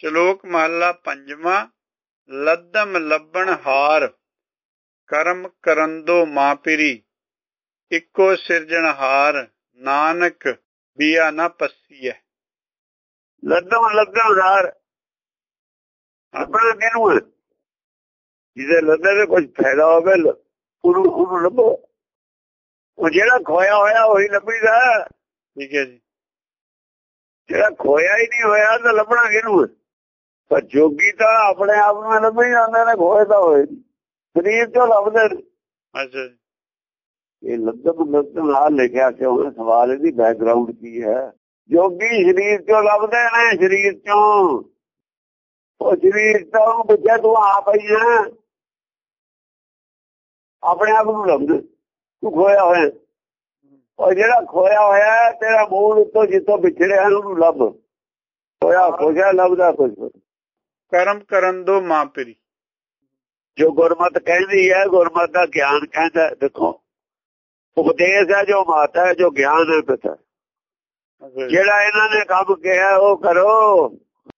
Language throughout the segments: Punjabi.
ਸ਼ਲੋਕ ਮਹਲਾ ਪੰਜਵਾਂ ਲੱਦਮ ਲੱਭਣ ਹਾਰ ਕਰਮ ਕਰੰਦੋ ਮਾਪਿਰੀ ਇੱਕੋ ਸਿਰਜਣਹਾਰ ਨਾਨਕ ਬੀਆ ਨਾ ਪੱਸੀਐ। ਲੱਦਮ ਲੱਦਮਦਾਰ ਆਪਣਾ ਕਿਹਨੂੰ ਹੈ? ਜਿਹਦੇ ਲੱਦੇ ਦੇ ਕੁਝ ਫਾਇਦਾ ਹੋਵੇ ਉਹਨੂੰ ਉਹਨੂੰ ਲੱਭੋ। ਉਹ ਜਿਹੜਾ ਖੋਇਆ ਹੋਇਆ ਉਹੀ ਲੱਭੀਦਾ। ਠੀਕ ਹੈ ਜੀ। ਜਿਹੜਾ ਖੋਇਆ ਹੀ ਨਹੀਂ ਹੋਇਆ ਤਾਂ ਲੱਭਣਾ ਕਿਹਨੂੰ ਹੈ? ਪਰ ਜੋਗੀ ਤਾਂ ਆਪਣੇ ਆਪ ਨੂੰ ਲੱਭੀ ਜਾਂਦੇ ਨੇ ਖੋਏ ਤਾਂ ਹੋਏ। ਸਰੀਰ ਤੋਂ ਲੱਭਦੇ ਅੱਛਾ ਇਹ ਲੱਦਮ ਲੱਦਮ ਨਾਲ ਲਿਖਿਆ ਕਿ ਉਹ ਸਵਾਲ ਇਹਦੀ ਬੈਕਗ੍ਰਾਉਂਡ ਕੀ ਹੈ। ਜੋਗੀ ਸਰੀਰ ਤੋਂ ਲੱਭਦੇ ਨੇ? ਸਰੀਰ ਤੋਂ ਉਹ ਸਰੀਰ ਤੋਂ ਪੁੱਛਿਆ ਤੂੰ ਆਪ ਹੀ ਹੈ। ਆਪਣੇ ਆਪ ਨੂੰ ਲੱਭਦੇ। ਤੂੰ ਖੋਇਆ ਹੋਇਆ। ਉਹ ਜਿਹੜਾ ਖੋਇਆ ਹੋਇਆ ਤੇਰਾ ਮੂਲ ਉੱਤੋਂ ਜਿੱਥੋਂ ਵਿਛੜਿਆ ਉਹਨੂੰ ਲੱਭ। ਖੋਇਆ ਖੋਜਾ ਲੱਭਦਾ ਕੁਝ ਕਰਮ ਕਰੰਦੋ ਮਾਪਿਰੀ ਜੋ ਗੁਰਮਤ ਕਹਿੰਦੀ ਹੈ ਗੁਰਮਤ ਦਾ ਗਿਆਨ ਕਹਿੰਦਾ ਦੇਖੋ ਉਪਦੇਸ਼ ਹੈ ਜੋ ਮਾਤਾ ਹੈ ਜੋ ਗਿਆਨ ਹੈ ਪਿਤਾ। ਜਿਹੜਾ ਇਹਨਾਂ ਨੇ ਕੰਮ ਕਿਹਾ ਉਹ ਕਰੋ।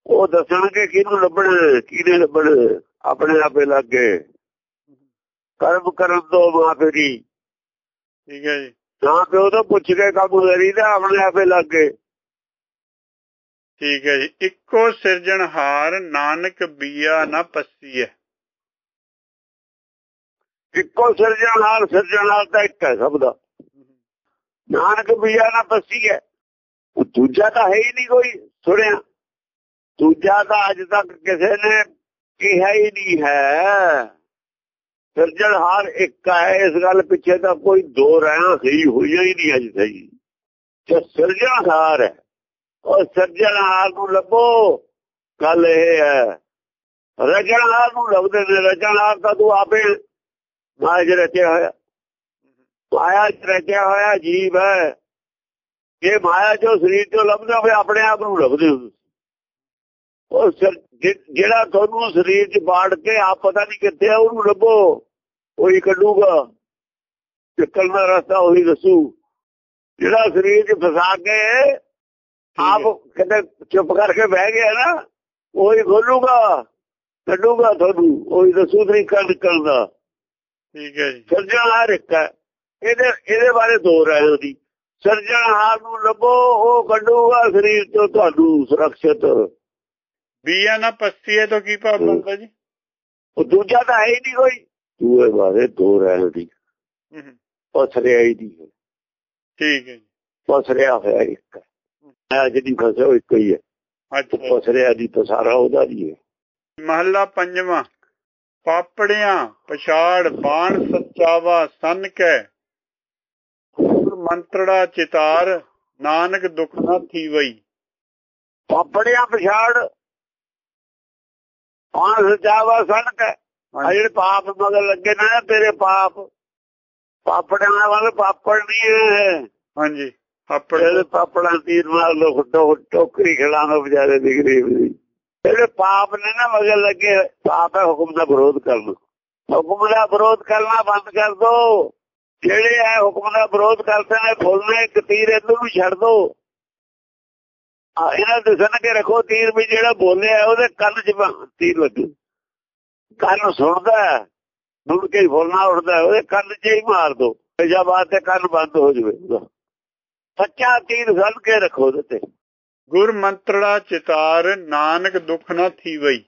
ਉਹ ਦੱਸਣਗੇ ਕਿਹਨੂੰ ਲੱਭਣਾ ਕਿਹਨੇ ਲੱਭਣਾ ਆਪਣੇ ਆਪੇ ਲੱਗੇ ਕਰਮ ਕਰਨ ਤੋਂ ਮਾਫਰੀ ਠੀਕ ਹੈ ਜੀ। ਨਾ ਪਿਓ ਤੋਂ ਪੁੱਛ ਕੇ ਕੰਮ ਕਰੀਦਾ ਆਪਣੇ ਆਪੇ ਲੱਗੇ ਠੀਕ ਹੈ ਜੀ। ਇੱਕੋ ਸਿਰਜਣਹਾਰ ਨਾਨਕ ਬੀਆ ਨਾ ਪੱਸੀਐ। ਇੱਕੋ ਸਿਰਜਣਹਾਰ ਸਿਰਜਣਹਾਰ ਤਾਂ ਇੱਕ ਹੈ ਸਭ ਦਾ। ਨਾਨਕ ਬੀਆ ਨਾ ਪੱਸੀ ਹੈ ਉਹ ਦੂਜਾ ਤਾਂ ਹੈ ਹੀ ਨਹੀਂ ਕੋਈ ਸੁਣਿਆ। ਦੂਜਾ ਤਾਂ ਅੱਜ ਤੱਕ ਕਿਸੇ ਨੇ ਕਿਹਾ ਹੀ ਨਹੀਂ ਹੈ। ਸਿਰਜਣਹਾਰ ਇੱਕ ਹੈ, ਇਸ ਗੱਲ ਪਿੱਛੇ ਤਾਂ ਕੋਈ ਦੋ ਰਹਿਣਾ ਸਹੀ ਹੋਈਆਂ ਹੀ ਨਹੀਂ ਅੱਜ ਸਹੀ। ਤੇ ਸਿਰਜਣਹਾਰ ਹੈ ਉਹ ਸਿਰਜਣਹਾਰ ਨੂੰ ਲੱਭੋ। ਗੱਲ ਇਹ ਹੈ ਰਜਣਹਾਰ ਨੂੰ ਲੱਭਦੇ ਨੇ। ਰਜਣਹਾਰ ਤਾਂ ਤੂੰ ਆਪੇ ਮਾਇਆ ਰਚਿਆ ਹੋਇਆ। ਮਾਇਆ 'ਚ ਰਚਿਆ ਹੋਇਆ ਜੀਵ ਹੈ। ਇਹ ਮਾਇਆ ਜੋ ਸਰੀਰ ਤੋਂ ਲੱਭਦਾ ਹੋਵੇ, ਆਪਣੇ ਆਪ ਨੂੰ ਲੱਭਦੇ ਹੋ ਉਹ ਜਿਹੜਾ ਤੁਹਾਨੂੰ ਸਰੀਰ 'ਚ ਬਾੜ ਕੇ ਆਪ ਪਤਾ ਨਹੀਂ ਕਿੱਥੇ ਆ, ਉਹਨੂੰ ਲੱਭੋ। ਉਹੀ ਕੱਢੂਗਾ। ਚੱਕਲ ਦਾ ਰਸਤਾ ਉਹੀ ਦੱਸੂ। ਜਿਹੜਾ ਸਰੀਰ 'ਚ ਫਸਾ ਕੇ ਆਪ ਕਿਤੇ ਚੁੱਪ ਕਰਕੇ ਬਹਿ ਗਿਆ ਨਾ ਉਹੀ ਖੋਲੂਗਾ ਕੱਢੂਗਾ ਤੁਹਾਨੂੰ ਉਹੀ ਦੱਸੂ ਤਰੀਕਾ ਨਿਕਲਣ ਦਾ। ਠੀਕ ਹੈ ਜੀ। ਸਿਰਜਣਹਾਰ ਇੱਕ ਹੈ। ਇਹਦੇ ਇਹਦੇ ਬਾਰੇ ਦੋ ਰਾਏ ਉਹਦੀ। ਸਿਰਜਣਹਾਰ ਨੂੰ ਲੱਭੋ ਉਹ ਕੱਢੂਗਾ ਸਰੀਰ ਤੋਂ ਤੁਹਾਨੂੰ ਸੁਰੱਖਿਅਤ। ਬੀਆ ਨਾ ਪੱਸੀਐ ਤੋਂ ਕੀ ਭਾਵ ਬਣਦਾ ਜੀ? ਉਹ ਦੂਜਾ ਤਾਂ ਹੈ ਹੀ ਨਹੀਂ ਕੋਈ। ਦੂਏ ਬਾਰੇ ਦੋ ਰਾਏ ਉਹਦੀ। ਹੂੰ, ਹੂੰ, ਪਸਰਿਆ ਹੀ ਹੈ। ਠੀਕ ਹੈ ਜੀ। ਪਸਰਿਆ ਹੋਇਆ ਇੱਕ ਹੈ। ਮੈਂ ਜਿਹੜੀ ਫਸੇ ਉਹ ਇੱਕ ਹੀ ਹੈ। ਅੱਛਾ। ਜੀ। ਪਸਰਿਆ ਦੀ ਪਸਾਰਾ ਉਹਦਾ ਨਹੀਂ ਹੈ। ਮਹੱਲਾ ਪੰਜਵਾਂ ਪਾਪੜਿਆਂ ਪਛਾੜ ਬਾਣ ਸੱਚਾਵਾ ਸੰਨ ਕੈ ਮੰਤਰੜਾ ਚਿਤਾਰ ਨਾਨਕ ਦੁਖ ਨਾ ਥੀਵਈ। ਪਾਪੜਿਆਂ ਪਛਾੜ ਆਹ ਸਜਾਵਾ ਸਨਕ। ਆ ਜਿਹੜੇ ਪਾਪ ਮਗਰ ਲੱਗੇ ਨੇ ਨਾ ਤੇਰੇ ਪਾਪ। ਪਾਪੜਿਆਂ ਵਾਲੇ ਪਾਪੜ ਨਹੀਂ ਹੈ। ਹਾਂਜੀ। ਪਾਪੜ ਇਹਦੇ ਪਾਪੜਾਂ ਤੀਰ ਮਾਰ ਲੋ ਫੁੱਟੋ ਟੋਕਰੀ ਖਿਲਾਣਾ ਵਿਚਾਰੇ ਦੀ ਗਰੀਬ ਦੀ। ਜਿਹੜੇ ਪਾਪ ਨੇ ਨਾ ਮਗਰ ਲੱਗੇ ਪਾਪ ਹੈ ਹੁਕਮ ਦਾ ਵਿਰੋਧ ਕਰਨਾ। ਹੁਕਮ ਦਾ ਵਿਰੋਧ ਕਰਨਾ ਬੰਦ ਕਰ ਦੋ। ਜਿਹੜੇ ਹੈ ਹੁਕਮ ਦਾ ਵਿਰੋਧ ਕਰਦੇ ਨੇ ਫੁੱਲਨੇ ਇੱਕ ਤੀਰ ਇਹਨਾਂ ਨੂੰ ਛੱਡ ਦੋ। ਇਹਨਾਂ ਦੇ ਸਨ ਕੇ ਰੱਖੋ ਤੀਰ ਵੀ ਜਿਹੜਾ ਬੋਲਿਆ ਉਹਦੇ ਕੰਨ 'ਚ ਤੀਰ ਲੱਗੂ। ਕੰਨ ਸੁਣਦਾ ਮੁੜ ਕੇ ਫੁੱਲਣਾ ਉੱਠਦਾ ਹੈ, ਉਹਦੇ ਕੰਨ 'ਚ ਹੀ ਮਾਰ ਦੋ। ਜਾਂ ਬਾਤ ਤੇ ਕੰਨ ਬੰਦ ਹੋ ਜਵੇ। ਸੱਚਾ ਤੀਰ ਸਨ ਕੇ ਰੱਖੋ ਉਹਦੇ ਤੇ ਗੁਰ ਮੰਤਰੜਾ ਚਿਤਾਰ ਨਾਨਕ ਦੁਖ ਨਾ ਥੀਵਈ।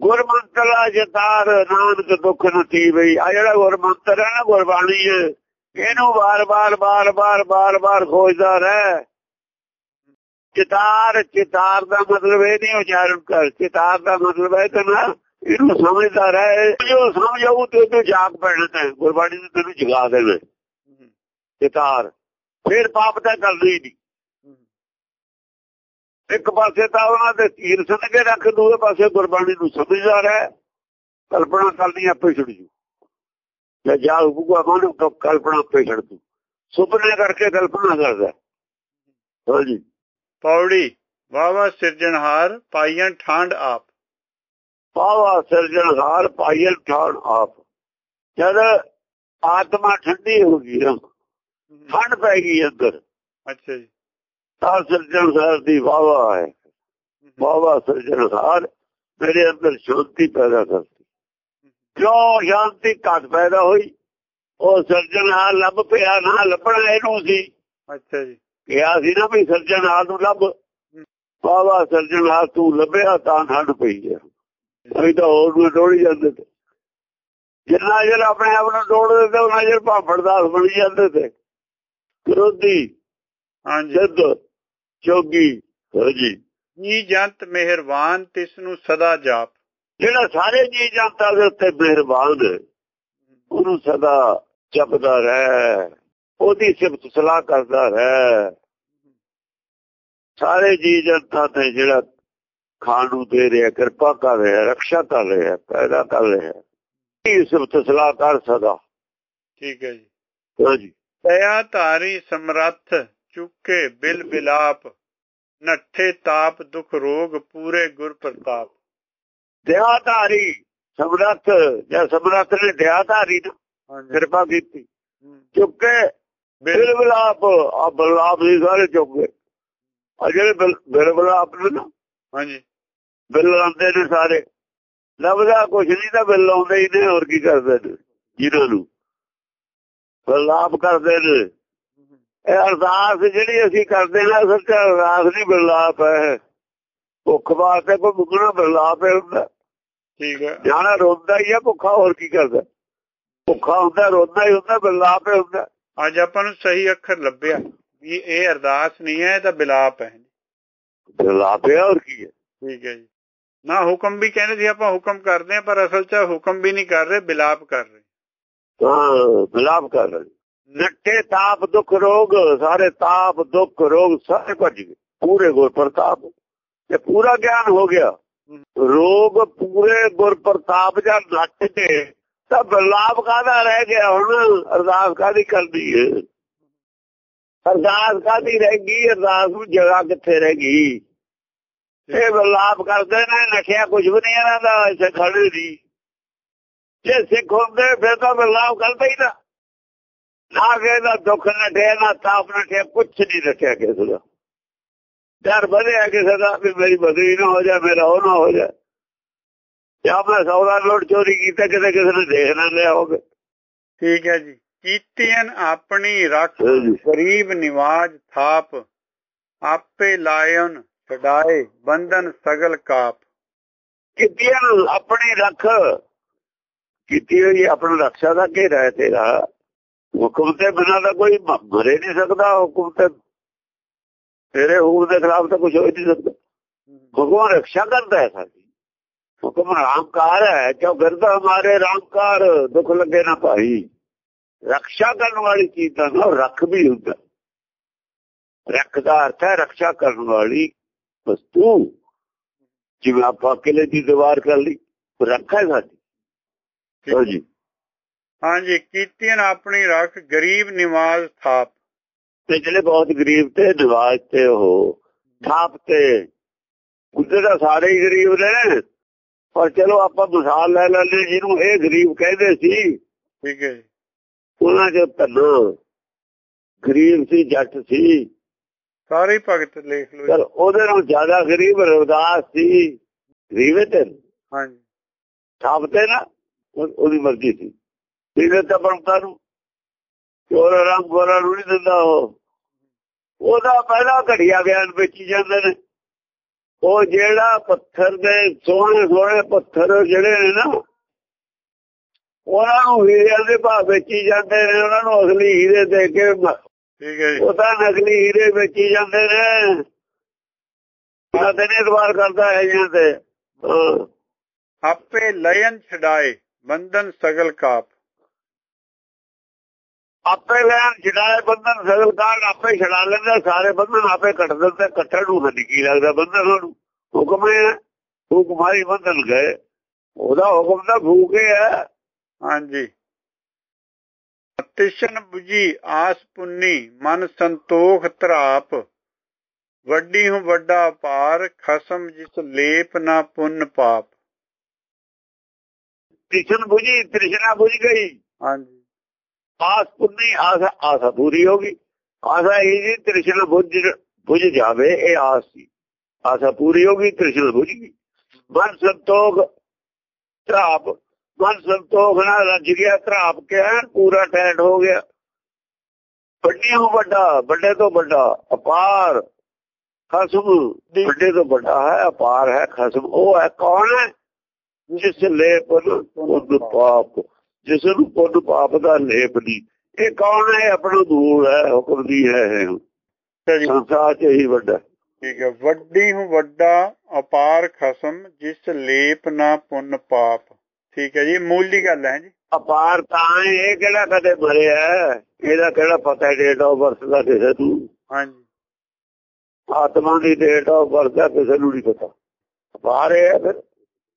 ਗੁਰਮੰਤਰਾ ਜਤਾਰ ਨਾਨਕ ਦੁੱਖ ਨਤੀ ਬਈ ਆ ਜਿਹੜਾ ਗੁਰਮੰਤਰ ਹੈ ਨਾ ਗੁਰਬਾਣੀ ਹੈ ਇਹਨੂੰ ਬਾਰ-ਬਾਰ ਬਾਰ-ਬਾਰ ਬਾਰ-ਬਾਰ ਖੋਜਦਾ ਰਹਿ। ਚਿਤਾਰ ਚਿਤਾਰ ਦਾ ਮਤਲਬ ਇਹ ਨਹੀਂ ਉਚਾਰਨ ਕਰ। ਚਿਤਾਰ ਦਾ ਮਤਲਬ ਹੈ ਕਿ ਨਾ ਇਹਨੂੰ ਸਮਝਦਾ ਰਹਿ। ਜੋ ਸਮਝਾਉ ਤੇ ਤੂੰ ਜਾਗ ਪੈਣਾ ਤੇ ਗੁਰਬਾਣੀ ਨੇ ਤੈਨੂੰ ਜਗਾ ਦੇਣਾ ਚਿਤਾਰ। ਫਿਰ ਪਾਪ ਤਾਂ ਕਰਦੀ ਹੀ ਨਹੀਂ। ਇੱਕ ਪਾਸੇ ਤਾਂ ਉਹਨਾਂ ਦੇ ਤੀਰ ਸਨ ਕੇ ਰੱਖ ਦੂਏ ਪਾਸੇ ਗੁਰਬਾਣੀ ਨੂੰ ਸਮਝਦਾ ਰਹਿ ਕਲਪਨਾ ਕਰਨੀ ਆਪੇ ਛੁੱਟ ਜੂ। ਜੇ ਜਾ ਹੁਕੂਗਾ ਮਨ ਕਲਪਨਾ ਆਪੇ ਛੱਡ ਦੂ। ਸੁਪਨੇ ਕਰਕੇ ਕਲਪਨਾ ਕਰਦਾ। ਹਾਂਜੀ ਪੌੜੀ ਵਾਵਾ ਸਿਰਜਣਹਾਰ ਪਾਈਆਂ ਠਾਂਡ ਆਪ। ਪਾਵਾ ਸਿਰਜਣਹਾਰ ਪਾਈਲ ਠਾਣ ਆਪ। ਜਦ ਆਤਮਾ ਠੰਡੀ ਹੋ ਗਈ ਨਾ ਠੰਡ ਪੈ ਗਈ ਅੰਦਰ ਅੱਛਾ ਜੀ। ਤਾਂ ਸਿਰਜਣਹਾਰ ਦੀ ਵਾਵਾ ਹੈ। ਬਾਬਾ ਸਿਰਜਣਹਾਰ ਮੇਰੇ ਅੰਦਰ ਸ਼ਾਂਤੀ ਪੈਦਾ ਕਰਤੀ ਕਿਉਂ ਸ਼ਾਂਤੀ ਘਟ ਪੈਦਾ ਹੋਈ ਉਹ ਸਿਰਜਣਹਾਰ ਲੱਭ ਪਿਆ ਨਾ ਲੱਭਣਾ ਇਹਨੂੰ ਸੀ। ਅੱਛਾ ਜੀ। ਕਿਹਾ ਸੀ ਨਾ ਵੀ ਸਿਰਜਣਹਾਰ ਨੂੰ ਲੱਭ। ਬਾਬਾ ਸਿਰਜਣਹਾਰ ਤੂੰ ਲੱਭਿਆ ਤਾਂ ਠੰਡ ਪਈ ਹੈ ਅਸੀਂ ਤਾਂ ਹੋਰ ਨੂੰ ਡੋੜੀ ਜਾਂਦੇ ਤੇ। ਜਿੰਨਾ ਜਰ ਆਪਣੇ ਆਪ ਨੂੰ ਡੋੜਦੇ ਤੇ ਉਹਨਾਂ ਜਰ ਭਾਫੜਦਾਸ ਬਣ ਜਾਂਦੇ ਤੇ। ਵਿਰੋਧੀ ਹਾਂਜੀ। ਸਿੱਧ ਚੋਗੀ ਜੀ ਜੀ ਜੰਤ ਮਿਹਰਬਾਨ ਤਿਸ ਨੂੰ ਸਦਾ ਜਾਪ। ਜਿਹੜਾ ਸਾਰੇ ਜੀ ਜਨਤਾ ਦੇ ਉੱਤੇ ਮਿਹਰਬਾਨ ਉਹਨੂੰ ਸਦਾ ਜਪਦਾ ਰਹਿ ਉਹਦੀ ਸਿਫਤ ਸਲਾਹ ਕਰਦਾ ਰਹਿ। ਸਾਰੇ ਜੀ ਜਨਤਾ ਤੇ ਜਿਹੜਾ ਖਾਣ ਨੂੰ ਦੇ ਰਿਹਾ ਕਿਰਪਾ ਕਰ ਰਿਹਾ ਰੱਖਿਆ ਕਰ ਰਿਹਾ ਪੈਦਾ ਕਰ ਰਿਹਾ ਇਹ ਸਿਫਤ ਸਲਾਹ ਕਰ ਸਦਾ। ਠੀਕ ਹੈ ਜੀ। ਹਾਂਜੀ ਦਇਆ ਧਾਰੀ ਸਮਰੱਥ ਚੁੱਕੇ ਬਿਲ ਬਿਲਾਪ ਨੱਠੇ ਤਾਪ ਦੁਖ ਰੋਗ ਪੂਰੇ ਗੁਰ ਪ੍ਰਤਾਪ। ਦਿਆਧਾਰੀ ਸਮਰੱਥ ਜਾਂ ਸਮਰੱਥ ਨੇ ਨੇ ਹਾਂਜੀ। ਕਿਰਪਾ ਕੀਤੀ। ਚੁੱਕੇ ਬਿਲ ਬਿਲ ਬਲਾਪ ਆ ਬਲਾਪ ਦੀ ਸਾਰੇ ਚੁੱਕ। ਆ ਜਿਹੜੇ ਬਿਲ ਬਲਾਪ ਨੇ ਨਾ ਹਾਂਜੀ। ਬਿੱਲ ਲਾਉਂਦੇ ਨੇ ਸਾਰੇ। ਲੱਭਦਾ ਕੁਛ ਨਹੀਂ ਤਾਂ ਬਿੱਲ ਲਾਉਂਦੇ ਹੀ ਨੇ ਹੋਰ ਕੀ ਕਰਦੇ ਨੇ? ਜਿਹਨਾਂ ਨੂੰ। ਬਲਾਪ ਕਰਦੇ ਨੇ। ਇਹ ਅਰਦਾਸ ਜਿਹੜੀ ਅਸੀਂ ਕਰਦੇ ਨੇ ਅਸਲ ਚ ਅਰਦਾਸ ਨਹੀਂ ਬਲਾਪ ਹੈ। ਭੁੱਖ ਵਾਸਤੇ ਕੋਈ ਮੁਕਣਾ ਬਲਾਪ ਹੈ ਹੁੰਦਾ ਠੀਕ ਹੈ। ਜਾਣਾ ਰੋਂਦਾ ਹੀ ਆ ਭੁੱਖਾ ਹੋਰ ਕੀ ਕਰਦਾ? ਭੁੱਖਾ ਹੁੰਦਾ ਰੋਂਦਾ ਹੀ ਹੁੰਦਾ ਬਲਾਪ ਹੀ ਹੁੰਦਾ ਅੱਜ ਆਪਾਂ ਨੂੰ ਸਹੀ ਅੱਖਰ ਲੱਭਿਆ ਵੀ ਇਹ ਅਰਦਾਸ ਨਹੀਂ ਹੈ ਇਹ ਤਾਂ ਬਿਲਾਪ ਹੈ। ਬਲਾਪ ਹੈ ਹੋਰ ਕੀ ਹੈ? ਠੀਕ ਹੈ ਜੀ। ਨਾ ਹੁਕਮ ਵੀ ਕਹਿੰਦੇ ਸੀ ਆਪਾਂ ਹੁਕਮ ਕਰਦੇ ਹਾਂ ਪਰ ਅਸਲ 'ਚ ਹੁਕਮ ਵੀ ਨਹੀਂ ਕਰ ਰਹੇ ਬਿਲਾਪ ਕਰ ਰਹੇ। ਹਾਂ ਬਲਾਪ ਕਰ ਰਹੇ। ਨੱਟੇ ਤਾਪ ਦੁੱਖ ਰੋਗ, ਸਾਰੇ ਤਾਪ ਦੁੱਖ ਰੋਗ ਸਾਰੇ ਭੱਜ ਗਏ। ਪੂਰੇ ਗੁਰ ਪ੍ਰਤਾਪ। ਤੇ ਪੂਰਾ ਗਿਆਨ ਹੋ ਗਿਆ। ਰੋਗ ਪੂਰੇ ਗੁਰ ਪ੍ਰਤਾਪ ਜਾਂ ਨੱਟ ਕੇ ਤਾਂ ਬਲਾਪ ਕਾਦਾ ਰਹਿ ਗਿਆ? ਹੁਣ ਅਰਦਾਸ ਕਾਦੀ ਕਰਦੀ ਹੈ ਅਰਦਾਸ ਕਾਦੀ ਰਹਿ ਗਈ? ਅਰਦਾਸ ਨੂੰ ਜਗ੍ਹਾ ਕਿੱਥੇ ਰਹਿ ਗਈ? ਇਹ ਬਲਾਪ ਕਰਦੇ ਨੇ ਨਖਿਆ ਕੁਝ ਵੀ ਨਹੀਂ ਇਹਨਾਂ ਦਾ, ਇੱਥੇ ਖੜੇ ਨਹੀਂ ਜੇ ਸਿੱਖ ਹੁੰਦੇ ਫਿਰ ਤਾਂ ਬਲਾਪ ਕਰਦੇ ਹੀ ਨਾ। ਨਾ ਕਿਸੇ ਦਾ ਦੁੱਖ ਨਠਿਆ ਨਾ ਤਾਪ ਨਠਿਆ ਕੁਝ ਨਹੀਂ ਰੱਖਿਆ ਕਿਸੇ ਦਾ। ਡਰ ਵਧਿਆ ਕਿਸੇ ਦਾ ਵੀ ਮੇਰੀ ਬਦਲੀ ਨਾ ਹੋ ਜਾ ਮੇਰਾ ਉਹ ਨਾ ਹੋ ਜਾ ਜਾਂ ਮੈਂ ਸੌਦਾ ਲੋਟ ਚੋਰੀ ਕੀਤਾ ਕਿਤੇ ਕਿਸੇ ਨੇ ਦੇਖ ਨਾ ਲਿਆ ਹੋਵੇ। ਠੀਕ ਹੈ ਜੀ। ਕੀਤੀਆਂ ਆਪਣੀ ਰੱਖ। ਗਰੀਬ ਨਿਵਾਜ ਥਾਪ ਆਪੇ ਲਾਇਨ ਛਡਾਏ ਬੰਧਨ ਸਗਲ ਕਾਪ। ਕੀਤੀਆਂ ਨੂੰ ਆਪਣੀ ਰੱਖ ਕੀਤੀ ਹੋਈ ਆਪਣਾ ਰੱਖਿਆ ਦਾ ਘੇਰਾ ਹੈ ਤੇਰਾ। ਹੁਕਮ ਤੇ ਬਿਨਾਂ ਦਾ ਕੋਈ ਮਰੇ ਨਹੀਂ ਸਕਦਾ, ਹੁਕਮ ਤੇ ਤੇਰੇ ਹੁਕਮ ਦੇ ਖਿਲਾਫ ਤਾਂ ਕੁਝ ਹੋ ਨਹੀਂ ਸਕਦਾ। ਭਗਵਾਨ ਰੱਖਿਆ ਕਰਦਾ ਹੈ ਸਾਡੀ। ਹੁਕਮ ਰਾਮਕਾਰ ਹੈ, ਕਿਉਂ ਗਿਰਦਾ ਹਮਾਰੇ ਰਾਮਕਾਰ, ਦੁੱਖ ਲੱਗੇ ਨਾ ਭਾਈ। ਰੱਖਿਆ ਕਰਨ ਵਾਲੀ ਚੀਜ਼ ਦਾ ਨਾ ਰੱਖ ਵੀ ਹੁੰਦਾ। ਰੱਖ ਦਾ ਅਰਥ ਹੈ ਰੱਖਿਆ ਕਰਨ ਵਾਲੀ ਵਸਤੂ। ਜਿਵੇਂ ਆਪਾਂ ਕਿਲੇ ਦੀ ਦੀਵਾਰ ਕਰ ਲਈ, ਰੱਖਾ ਹੈ ਸਾਡੀ। ਹਾਂਜੀ ਹਾਂਜੀ ਕੀਤੀਆਂ ਆਪਣੀ ਰੱਖ ਗਰੀਬ ਨਿਵਾਜ ਥਾਪ। ਤੇ ਜਿਹੜੇ ਬਹੁਤ ਗਰੀਬ ਤੇ ਨਿਵਾਜ ਤੇ ਉਹ ਥਾਪ ਤੇ ਉਹਦੇ ਤਾਂ ਸਾਰੇ ਹੀ ਗਰੀਬ ਨੇ। ਪਰ ਚਲੋ ਆਪਾਂ ਮਿਸਾਲ ਲੈ ਲੈਂਦੇ ਜਿਹਨੂੰ ਇਹ ਗਰੀਬ ਕਹਿੰਦੇ ਸੀ। ਠੀਕ ਹੈ ਉਹਨਾਂ ਦੇ ਧੰਨਾ। ਗਰੀਬ ਸੀ ਜੱਟ ਸੀ। ਸਾਰੇ ਭਗਤ ਲਿਖ ਲਓ ਪਰ ਜੀ। ਉਹਦੇ ਨਾਲ ਜ਼ਿਆਦਾ ਗਰੀਬ ਰਵਿਦਾਸ ਸੀ। ਗਰੀਬ ਤੇ। ਹਾਂਜੀ। ਥਾਪ ਤੇ ਨਾ। ਉਹਦੀ ਮਰਜ਼ੀ ਸੀ। ਇਹਨੇ ਤਾਂ ਬਣਦਾ ਨੂੰ ਚੋਰ ਰੰਗ ਗੋਰਾ ਨੂੰ ਨਹੀਂ ਦਿੰਦਾ ਉਹ। ਉਹਦਾ ਪਹਿਲਾ ਘੜੀਆ ਗਿਆਨ ਵੇਚੀ ਜਾਂਦੇ ਨੇ। ਉਹ ਜਿਹੜਾ ਪੱਥਰ ਦੇ ਸੋਹਣੇ ਸੋਹਣੇ ਪੱਥਰ ਜਿਹੜੇ ਨੇ ਨਾ ਉਹਨਾਂ ਨੂੰ ਹੀਰਿਆਂ ਦੇ ਭਾਅ ਵੇਚੀ ਜਾਂਦੇ ਨੇ। ਉਹਨਾਂ ਨੂੰ ਅਸਲੀ ਹੀਰੇ ਦੇ ਕੇ ਠੀਕ ਹੈ ਜੀ। ਉਹ ਤਾਂ ਨਕਲੀ ਹੀਰੇ ਵੇਚੀ ਜਾਂਦੇ ਨੇ। ਉਹਨਾਂ ਤੇ ਨਹੀਂ ਇਤਬਾਰ ਕਰਦਾ ਹੈ ਜਾਂ ਤੇ ਆਪੇ ਲਯਨ ਛਡਾਏ। ਬੰਧਨ ਸਗਲ ਕਾਪ। ਆਪੇ ਲੈਣ ਛਡਾਏ ਬੰਧਨ ਸਗਲ ਕਾਲ ਆਪੇ ਛਡਾ ਲੈਂਦਾ ਸਾਰੇ ਬੰਧਨ ਆਪੇ ਕੱਟ ਦਿੰਦੇ ਕੱਟਣ ਨੂੰ ਹੱਡੀ ਕੀ ਲੱਗਦਾ ਬੰਧਨ ਨੂੰ ਹੁਕਮ ਹੈ ਹੁਕਮਾਰੀ ਬੰਧਨ ਗਏ। ਉਹਦਾ ਹੁਕਮ ਤਾਂ ਭੂਕੇ ਹੈ ਹਾਂਜੀ। ਤਿਸ਼ਨ 부ਜੀ ਆਸ ਪੁੰਨੀ ਮਨ ਸੰਤੋਖ ਧਰਾਪ। ਵੱਡੀ ਹੂੰ ਵੱਡਾ ਪਾਰ ਖਸਮ ਜਿਸ ਲੇਪ ਨਾ ਪੁੰਨ ਪਾਪ। ਤ੍ਰਿਸ਼ਨ 부ਜੀ ਤ੍ਰਿਸ਼ਨਾ 부ਜ ਗਈ। ਹਾਂਜੀ। ਆਸ ਪੁੰਨੀ ਆਸ ਆਸ ਪੂਰੀ ਹੋ ਗਈ। ਆਸਾ ਇਹ ਜੀ ਤ੍ਰਿਸ਼ਨ 부ਜ 부ਜ ਜਾਵੇ ਇਹ ਆਸ ਸੀ। ਆਸਾ ਪੂਰੀ ਹੋ ਗਈ ਤ੍ਰਿਸ਼ਨ 부ਜ ਗਈ। ਮਨ ਸੰਤੋਖ ਤਰਾਪ ਮਨ ਸੰਤੋਖ ਨਾਲ ਰੱਜ ਗਿਆ ਤਰਾਪ ਕੇ ਪੂਰਾ ਟੈਟ ਹੋ ਗਿਆ। ਵੱਡੇ ਤੋਂ ਵੱਡਾ ਵੱਡੇ ਤੋਂ ਵੱਡਾ ਅਪਾਰ ਖਸਮ। ਵੱਡੇ ਤੋਂ ਵੱਡਾ ਹੈ ਅਪਾਰ ਹੈ ਖਸਮ। ਉਹ ਹੈ ਕੌਣ ਹੈ? ਜਿਸ ਲੇਪ ਪੁੰਨ ਪਾਪ ਜਿਸ ਨੂੰ ਪੁੰਨ ਪਾਪ ਦਾ ਲੇਪ ਨਹੀਂ ਇਹ ਕੌਣ ਹੈ? ਆਪਣਾ ਦੂਰ ਹੈ ਹੁਕਮ ਦੀ ਹੈ ਸੰਸਾਰ ਚ ਹੀ ਵੱਡਾ ਠੀਕ ਹੈ। ਵੱਡੀ ਹੂੰ ਵੱਡਾ ਅਪਾਰ ਖਸਮ ਜਿਸ ਲੇਪ ਨਾ ਪੁੰਨ ਪਾਪ। ਠੀਕ ਹੈ ਜੀ ਮੂਲ ਦੀ ਗੱਲ ਹੈ ਜੀ। ਅਪਾਰ ਤਾਂ ਇਹ ਕਿਹੜਾ ਕਦੇ ਮਰਿਆ ਹੈ? ਇਹਦਾ ਕਿਹੜਾ ਪਤਾ ਡੇਟ ਆਫ ਬਰਥ ਦਾ ਕਿਸੇ ਨੂੰ? ਹਾਂਜੀ। ਆਤਮਾ ਦੀ ਡੇਟ ਆਫ ਬਰਥ ਦਾ ਕਿਸੇ ਨੂੰ ਨਹੀਂ ਪਤਾ। ਅਪਾਰ ਹੈ ਫਿਰ।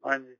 ਹਾਂਜੀ।